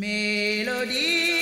Melody.